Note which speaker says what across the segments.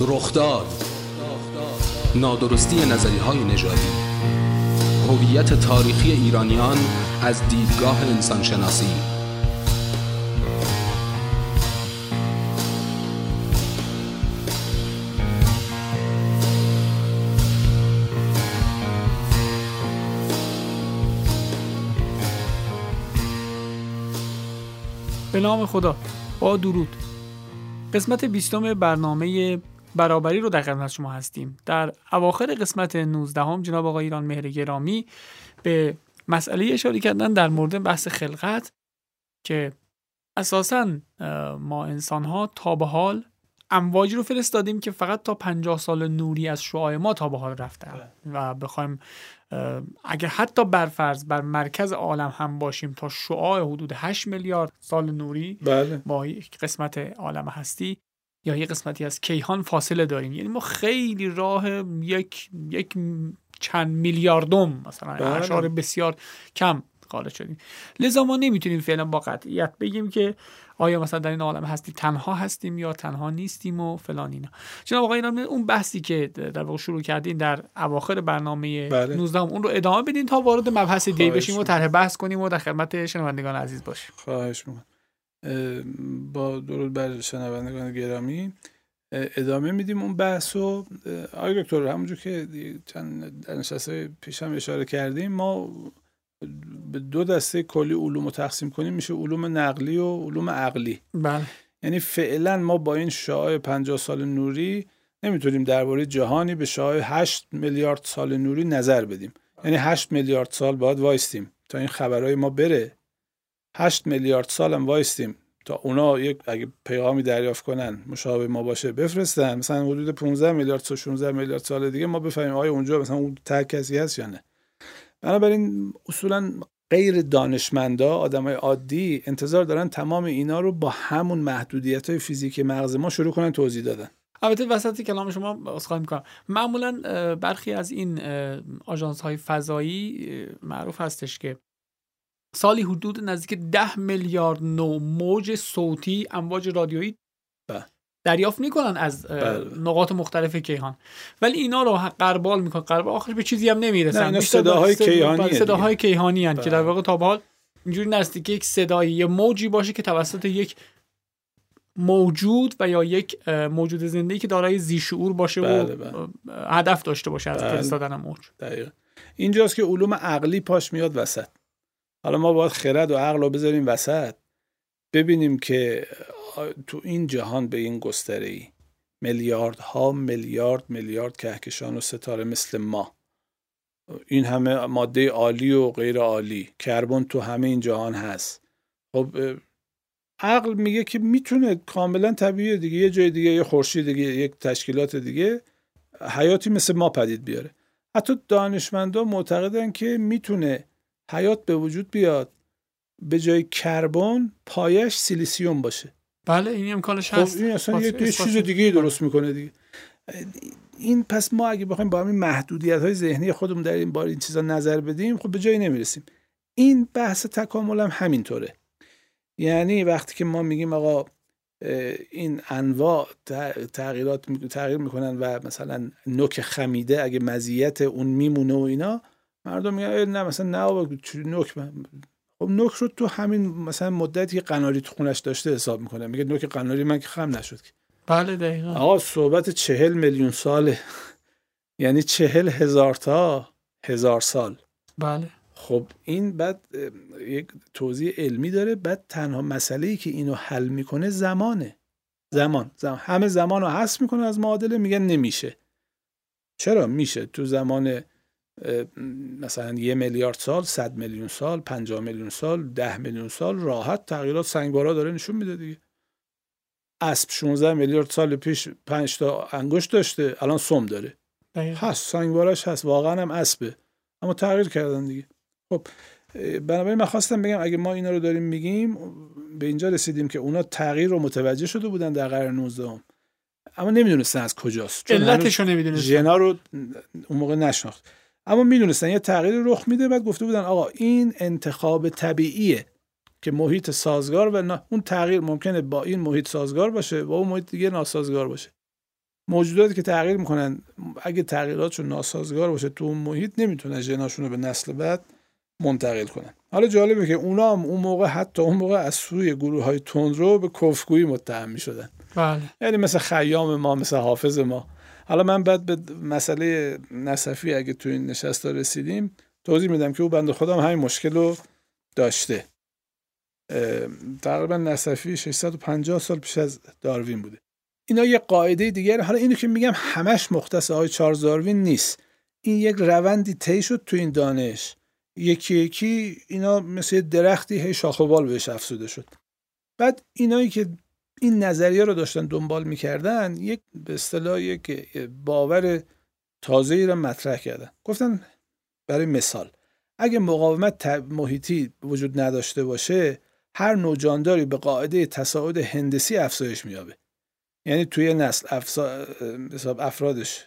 Speaker 1: رخداد نادرستی نظری های نژادی. هویت تاریخی ایرانیان از دیدگاه انسانشناسی.
Speaker 2: به نام خدا. با درود. قسمت بیستم برنامه برابری رو در خدمت شما هستیم. در اواخر قسمت 19 هم جناب آقای ایران مهر گرامی به مسئله اشاره کردن در مورد بحث خلقت که اساسا ما انسان ها تا به حال امواجی رو فرستادیم که فقط تا 50 سال نوری از شعاع ما تا به حال رفته و بخوایم اگر حتی بر فرض بر مرکز عالم هم باشیم تا شعاع حدود 8 میلیارد سال نوری
Speaker 3: بله.
Speaker 2: با یک قسمت عالم هستی یا یک قسمتی از کیهان فاصله داریم یعنی ما خیلی راه یک یک چند میلیاردم مثلا
Speaker 3: بله.
Speaker 2: اشار بسیار کم قارب شدیم لذا ما نمی‌تونیم فعلا با قطعیت بگیم که آیا مثلا در این عالم هستی تنها هستیم یا تنها نیستیم و فلان اینا جناب آقای ایران اون بحثی که در واقع شروع کردین در اواخر برنامه
Speaker 3: بله.
Speaker 2: 19 اون رو ادامه بدین تا وارد مبحث دیگه بشیم و. طرح بحث کنیم و در خدمت شنوندگان عزیز باشیم
Speaker 3: خواهش می‌کنم با درود بر شنوندگان گرامی ادامه میدیم اون بحث و آقای دکتر همونجور که چند در نشسته پیش هم اشاره کردیم ما به دو دسته کلی علوم رو تقسیم کنیم میشه علوم نقلی و علوم عقلی.
Speaker 2: بله.
Speaker 3: یعنی فعلا ما با این شعاع 50 سال نوری نمی‌تونیم درباره جهانی به شعاع 8 میلیارد سال نوری نظر بدیم. یعنی 8 میلیارد سال باید وایستیم تا این خبرهای ما بره. 8 میلیارد سال هم وایستیم تا اونا یک اگه پیغامی دریافت کنن مشابه ما باشه بفرستن. مثلا حدود 15 میلیارد تا 16 میلیارد سال دیگه ما بفهمیم آیا اونجا مثلا اون ته کسی هست یا نه. بنابراین اصولا غیر دانشمندا آدمای عادی انتظار دارن تمام اینا رو با همون محدودیت های فیزیکی مغز ما شروع کنن توضیح دادن.
Speaker 2: البته وسط کلام شما عذرخواهی می‌کنم. معمولا برخی از این آژانس های فضایی معروف هستش که سالی حدود نزدیک ده میلیارد نو موج صوتی امواج رادیویی
Speaker 3: بله.
Speaker 2: دریافت می‌کنن از
Speaker 3: بله.
Speaker 2: نقاط مختلف کیهان ولی اینا رو قربال می‌کنن قربال آخرش به چیزی هم نمی‌رسن
Speaker 3: نه، صداهای
Speaker 2: صدا-
Speaker 3: کیهانیه
Speaker 2: بله، صداهای کیهانی هن که. در واقع تا به حال اینجوری نزدیک یک صدایی یه موجی باشه که توسط یک موجود و یا یک موجود زنده که دارای زیشعور باشه
Speaker 3: بله،
Speaker 2: و
Speaker 3: بله.
Speaker 2: اه، هدف داشته باشه از
Speaker 3: بله.
Speaker 2: فرستادن موج
Speaker 3: دقیقا اینجاست که علوم عقلی پاش میاد وسط حالا ما باید خرد و عقل رو بذاریم وسط. ببینیم که تو این جهان به این گستره ای میلیاردها میلیارد میلیارد کهکشان و ستاره مثل ما. این همه ماده عالی و غیر عالی کربن تو همه این جهان هست. خب عقل میگه که می‌تونه کاملا طبیعیه دیگه یه جای دیگه یه خورشید دیگه یک تشکیلات دیگه حیاتی مثل ما پدید بیاره. حتی دانشمندا معتقدن که می‌تونه حیات به وجود بیاد به جای کربن پایش سیلیسیوم باشه.
Speaker 2: بله این امکانش
Speaker 3: خب
Speaker 2: هست.
Speaker 3: این اصلا یه, چیز. دیگه درست می‌کنه دیگه. این پس ما اگه بخوایم با همین محدودیت های ذهنی خودمون در این بار این چیزا نظر بدیم خب به جایی نمی‌رسیم. این بحث تکامل هم همینطوره. یعنی وقتی که ما میگیم آقا این انواع تغییرات تغییر می‌کنن و مثلا نوک خمیده اگه مزیت اون میمونه و اینا مردم میگن نه مثلا نه نوک من- خب نوک رو تو همین مثلا مدتی که قناری تو خونش داشته حساب می‌کنه. میگه نوک قناری من که خم نشد که.
Speaker 2: بله دقیقا.
Speaker 3: آقا صحبت چهل میلیون ساله. یعنی چهل هزار تا هزار سال.
Speaker 2: بله.
Speaker 3: خب این بعد یک توضیح علمی داره. بعد تنها مسئله ای که اینو حل می‌کنه زمانه. زمان, زمان. همه زمان رو حذف می‌کنه از معادله میگن نمیشه. چرا میشه؟ تو زمان مثلا یه میلیارد سال صد میلیون سال پنجاه میلیون سال ده میلیون سال راحت تغییرات سنگبارا داره نشون میده دیگه. اسب 16 میلیارد سال پیش پنج تا انگشت داشته الان سم داره.
Speaker 2: دقیقا.
Speaker 3: هست سنگبارش هست واقعا هم اسبه اما تغییر کردن دیگه. خب بنابراین من خواستم بگم اگه ما اینا رو داریم میگیم به اینجا رسیدیم که اونا تغییر رو متوجه شده بودن در قرن 19 هم. اما نمی‌دونستن از کجاست. چون هنوز
Speaker 2: علتش رو نمی‌دونست
Speaker 3: ژنا رو اون موقع نشناخت. اما می‌دونستن یه تغییر رخ میده بعد گفته بودن آقا این انتخاب طبیعیه که محیط سازگار و نه- اون تغییر ممکنه با این محیط سازگار باشه با اون محیط دیگه ناسازگار باشه. موجوداتی که تغییر می‌کنن اگه تغییراتشون ناسازگار باشه تو اون محیط نمی‌تونن ژناشون رو به نسل بعد منتقل کنن. حالا جالبه که اونا هم اون موقع حتی اون موقع از سوی گروه های تندرو به کفگویی متهم می شدن
Speaker 2: بله.
Speaker 3: یعنی مثل خیام ما مثل حافظ ما. حالا من بعد به مسئله نصفی اگه تو این نشست رسیدیم توضیح میدم که او بنده خودم همین مشکل رو داشته. تقریبا نصفی 650 سال پیش از داروین بوده. اینا یه قاعده دیگر حالا اینو که میگم همش مختص آقای چارلز داروین نیست. این یک روندی طی شد تو این دانش. یکی یکی اینا مثل درختی هی شاخ و بال بهش افسوده شد. بعد اینایی که این نظریه رو داشتن دنبال می‌کردن یک به اصطلاح یک باور تازه ای رو مطرح کردن. گفتن برای مثال اگه مقاومت محیطی وجود نداشته باشه هر نوع جانداری به قاعده تصاعد هندسی افزایش میابه یعنی توی نسل افرادش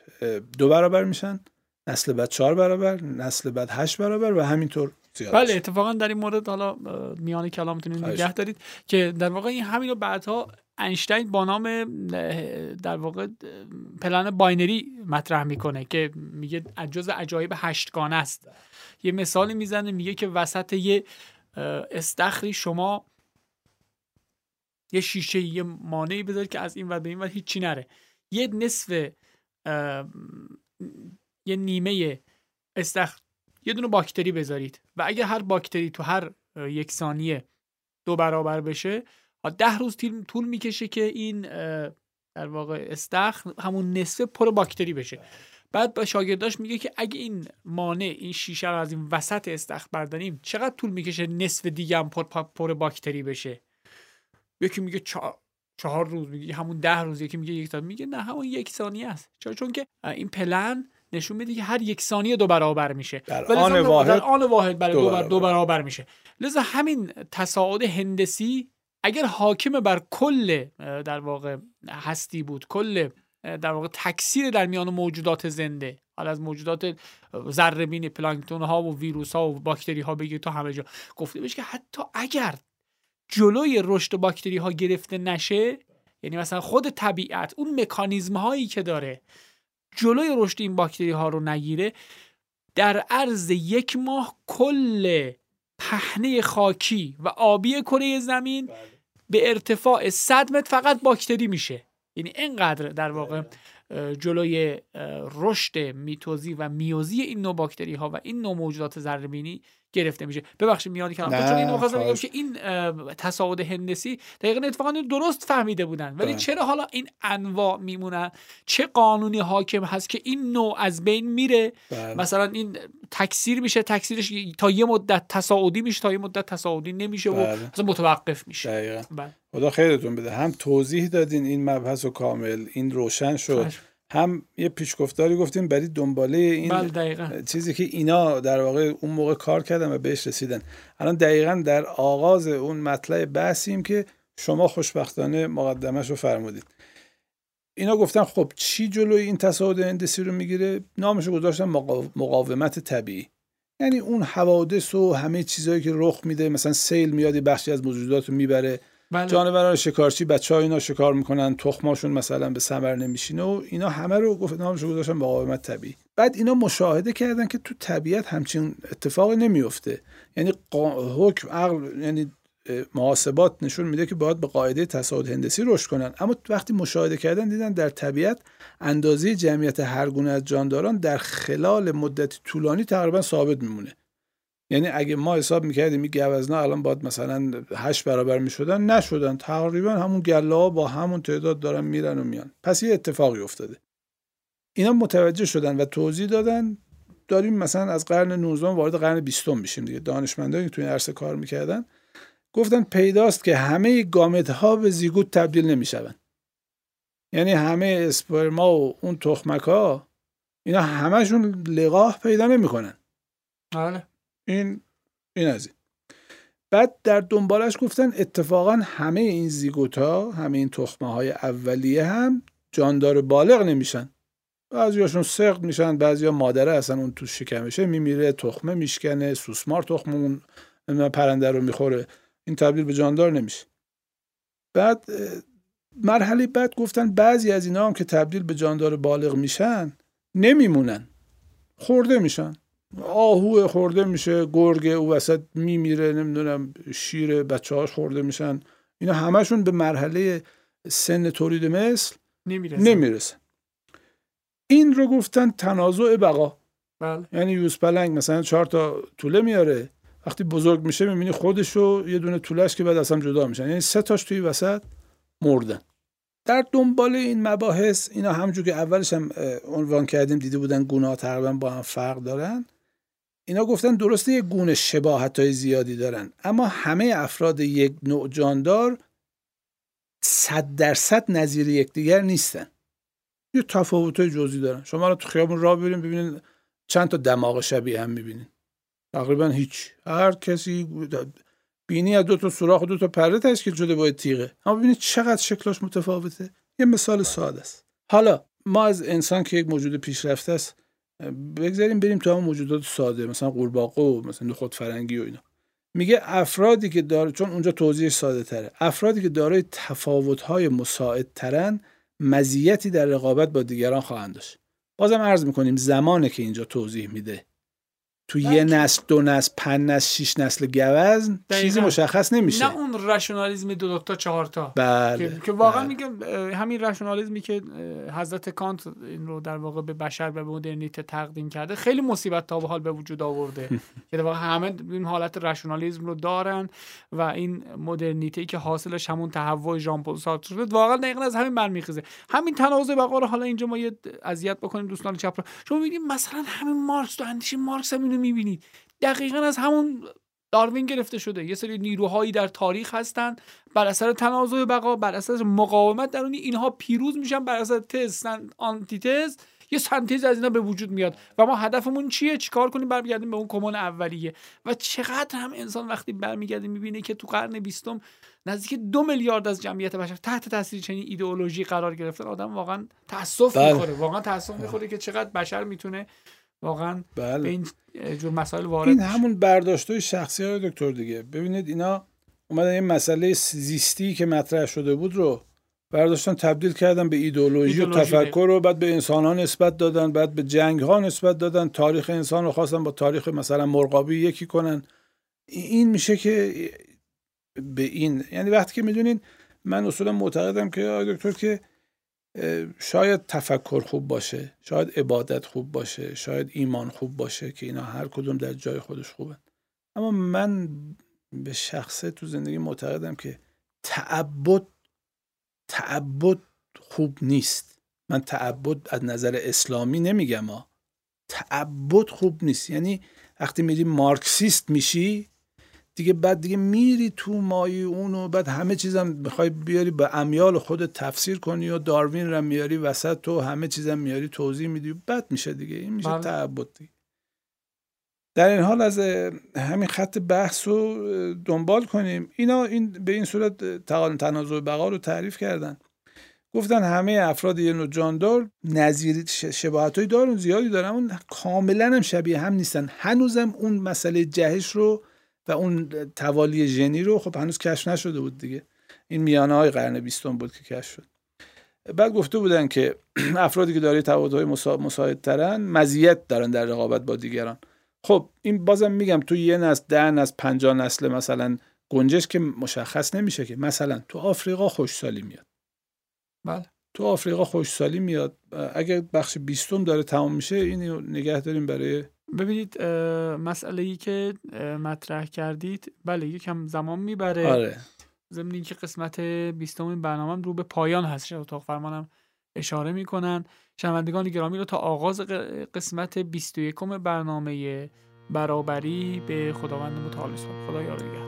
Speaker 3: دو برابر میشن نسل بعد چهار برابر نسل بعد هشت برابر و همینطور زیاد
Speaker 2: بله اتفاقا در این مورد حالا میان کلامتون نگه دارید که در واقع این همین رو بعدها اینشتین با نام در واقع پلن باینری مطرح می‌کنه که میگه جز عجایب هشتگانه است. یه مثالی می‌زنه میگه که وسط یه استخری شما یه شیشه یه مانعی بذارید که از این و به این و هیچی نره. یه نصف یه نیمه استخر یه دونه باکتری بذارید. و اگر هر باکتری تو هر یک ثانیه دو برابر بشه ده روز طول می‌کشه که این در واقع استخر همون نصف پر باکتری بشه. بعد با شاگرداش میگه که اگه این مانع این شیشه رو از این وسط استخر برداریم چقدر طول می‌کشه نصف دیگه هم پر, پر باکتری بشه؟ یکی میگه چهار روز میگه همون ده روز. یکی میگه یک میگه نه همون یک ثانیه است. چون که این پلن نشون میده که هر یک ثانیه دو برابر میشه.
Speaker 3: در آن واحد
Speaker 2: در آن واحد برای دو, برابر. دو برابر میشه. لذا همین تصاعد هندسی اگر حاکم بر کل در واقع هستی بود کل در واقع تکثیر در میان موجودات زنده حالا از موجودات ذره پلانکتون ها و ویروس ها و باکتری ها بگیر تا همه جا. گفته بشه که حتی اگر جلوی رشد باکتری ها گرفته نشه یعنی مثلا خود طبیعت اون مکانیزم هایی که داره جلوی رشد این باکتری ها رو نگیره در عرض یک ماه کل پهنه خاکی و آبی کره زمین بله. به ارتفاع 100 متر فقط باکتری میشه یعنی اینقدر در واقع بله. جلوی رشد میتوزی و میوزی این نوع باکتری ها و این نوع موجودات ذره گرفته میشه. ببخشید میانی کلام چون اینو بگم که این تصاعد هندسی دقیقا اتفاقا درست فهمیده بودن. ولی ده. چرا حالا این انواع میمونن؟ چه قانونی حاکم هست که این نوع از بین میره؟ ده. مثلا این تکثیر میشه تکثیرش تا یه مدت تصاعدی میشه تا یه مدت تصاعدی نمیشه و مثلا متوقف میشه.
Speaker 3: بله. خدا خیرتون بده. هم توضیح دادین این مبحث و کامل این روشن شد. هم یه پیشگفتاری گفتیم برای دنباله این
Speaker 2: بله
Speaker 3: چیزی که اینا در واقع اون موقع کار کردن و بهش رسیدن. الان دقیقا در آغاز اون مطلع بحثیم که شما خوشبختانه مقدمش رو فرمودید. اینا گفتن خب چی جلوی این تصاعد هندسی رو می‌گیره؟ نامش رو گذاشتن مقاومت طبیعی. یعنی اون حوادث و همه چیزهایی که رخ میده مثلا سیل میاد بخشی از موجودات رو می‌بره. بله. جانوران شکارچی بچه ها اینا شکار می‌کنن تخماشون مثلا به ثمر نمیشینه و اینا همه رو گفت نامش گذاشتن مقاومت طبیعی. بعد اینا مشاهده کردن که تو طبیعت همچین اتفاقی نمیفته یعنی حکم عقل یعنی محاسبات نشون میده که باید به قاعده تصاعد هندسی رشد کنن. اما وقتی مشاهده کردن دیدن در طبیعت اندازه جمعیت هر گونه از جانداران در خلال مدت طولانی تقریبا ثابت میمونه. یعنی اگه ما حساب می‌کردیم این گوزنا الان باید مثلا هشت برابر می‌شدن نشدن. تقریبا همون گله با همون تعداد دارن میرن و میان. پس یه اتفاقی افتاده. اینا متوجه شدن و توضیح دادن. داریم مثلا از قرن 19 وارد قرن 20 میشیم دیگه. دانشمندانی که تو این عرصه کار می‌کردن گفتن پیداست که همه گامت ها به زیگوت تبدیل نمیشون یعنی همه اسپرما و اون تخمک ها اینا همشون لقاح پیدا نمی‌کنن.
Speaker 2: بله
Speaker 3: این این از این. بعد در دنبالش گفتن اتفاقا همه این زیگوتا همه این تخمه های اولیه هم جاندار بالغ نمیشن. بعضیاشون سقط میشن بعضیا مادره اصلا اون تو شکمشه میمیره تخمه میشکنه سوسمار تخم اون پرنده رو می‌خوره. این تبدیل به جاندار نمیشه. بعد مرحله بعد گفتن بعضی از اینا هم که تبدیل به جاندار بالغ میشن نمیمونن. خورده میشن. آهو خورده میشه گرگه او وسط میمیره نمی‌دونم شیر بچه هاش خورده میشن. اینا همشون به مرحله سن تولید مثل
Speaker 2: نمی‌رسن.
Speaker 3: نمی‌رسن. این رو گفتن تنازع بقا.
Speaker 2: بله.
Speaker 3: یعنی یوز پلنگ مثلا چهار تا طوله میاره. وقتی بزرگ میشه می‌بینی خودش رو یه دونه طولش که بعد اصلا جدا میشن. یعنی سه تاش توی وسط مردن. در دنبال این مباحث اینا همونجور که اولش هم عنوان کردیم دیده بودن گناه تقریبا با هم فرق دارن. اینا گفتن درسته یک گونه شباهت های زیادی دارن اما همه افراد یک نوع جاندار صد درصد نظیر یکدیگر نیستن. یه تفاوت های جزئی دارن. شما رو تو خیابون راه ببینید ببینید چند تا دماغ شبیه هم می‌بینید تقریبا هیچ. هر کسی بینی از دو تا سوراخ و دو تا پره تشکیل شده با تیغه. اما ببینید چقدر شکلاش متفاوته. یه مثال ساده است. حالا ما از انسان که یک موجود پیشرفته است بگذاریم بریم تو هم موجودات ساده مثلا قورباغه و مثلا خود فرنگی و اینا. میگه افرادی که داره چون اونجا توضیح ساده تره. افرادی که دارای تفاوت های مساعد ترن مزیتی در رقابت با دیگران خواهند داشت. بازم عرض می‌کنیم زمانه که اینجا توضیح میده. تو یه نسل دو نسل پنج نسل شیش نسل گوزن چیزی. مشخص نمیشه.
Speaker 2: نه اون رشنالیزم دو تا چهار تا.
Speaker 3: بله
Speaker 2: که, که واقعا
Speaker 3: بله.
Speaker 2: میگم همین رشنالیزمی که حضرت کانت این رو در واقع به بشر و به مدرنیته تقدیم کرده خیلی مصیبت تا به حال به وجود آورده. که در واقع همه این حالت رشنالیزم رو دارن و این مدرنیته که حاصلش همون تهوع ژان پل سارتر شده واقعا دقیقا از همین برمیخیزه همین تنازع بقا رو حالا اینجا ما یه اذیت بکنیم دوستان چپ رو. شما می‌بینید مثلا همین مارکس تو اندیشه مارکس هم اینو می‌بینید. دقیقا از همون داروین گرفته شده. یه سری نیروهایی در تاریخ هستن بر اثر تنازع بقا بر اثر مقاومت درونی. اینها پیروز میشن بر اثر تز سن... آنتیتز. یه سنتز از اینا به وجود میاد. و ما هدفمون چیه؟ چیکار کنیم برمیگردیم به اون کمون اولیه؟ و چقدر هم انسان وقتی برمیگرده می‌بینه که تو قرن بیستم نزدیک دو میلیارد از جمعیت بشر تحت تاثیر چنین ایدئولوژی قرار گرفتن آدم واقعا تاسف
Speaker 3: بله.
Speaker 2: می‌خوره. واقعا تاسف می‌خوره که چقدر بشر می‌تونه واقعا به
Speaker 3: بله
Speaker 2: این جور مسائل وارد
Speaker 3: این. همون برداشت شخصی های دکتر دیگه. ببینید اینا اومدن این مسئله زیستی که مطرح شده بود رو برداشتن تبدیل کردن به ایدئولوژی و تفکر رو بعد به انسان ها نسبت دادن بعد به جنگ ها نسبت دادن. تاریخ انسان رو خواستن با تاریخ مثلا مرغابی یکی کنن. این میشه که به این. یعنی وقتی که می‌دونین من اصولا معتقدم که دکتر که شاید تفکر خوب باشه شاید عبادت خوب باشه شاید ایمان خوب باشه که اینا هر کدوم در جای خودش خوبن. اما من به شخصه تو زندگی معتقدم که تعبد تعبد خوب نیست. من تعبد از نظر اسلامی نمیگم ها. تعبد خوب نیست. یعنی وقتی میری مارکسیست میشی دیگه بعد دیگه میری تو مایی اونو بعد همه چیزم می‌خوای بیاری به امیال خودت تفسیر کنی و داروین رو میاری وسط تو همه چیزم میاری توضیح میدی. بد میشه دیگه. این میشه
Speaker 2: بله.
Speaker 3: تعبد دیگه. در این حال از همین خط بحث رو دنبال کنیم. اینا این به این صورت تنازع بقا رو تعریف کردن. گفتن همه افراد یه نوع جاندار نظیر شباهت های دارن زیادی دارن اون کاملا هم شبیه هم نیستن. هنوزم اون مسئله جهش رو و اون توالی ژنی رو خب هنوز کشف نشده بود دیگه. این میانه های قرن بیستم بود که کشف شد. بعد گفته بودن که افرادی که دارای تفاوت‌های مسا... مساعدترن مزیت دارن در رقابت با دیگران. خب این بازم میگم تو یه نسل ده نسل پنجاه نسل مثلا گنجش که مشخص نمیشه که. مثلا تو آفریقا خوشسالی میاد.
Speaker 2: بله.
Speaker 3: تو آفریقا خوشسالی میاد. اگر بخش بیستم داره تمام میشه اینو نگه داریم برای
Speaker 2: ببینید مسئله ای که مطرح کردید بله یکم زمان می‌بره
Speaker 3: آره
Speaker 2: ضمن اینکه قسمت بیستم این برنامه رو به پایان هست اتاق فرمانم اشاره می‌کنن شنوندگان گرامی رو تا آغاز قسمت 21 برنامه برابری به خداوند متعال سپارم. خدا یار.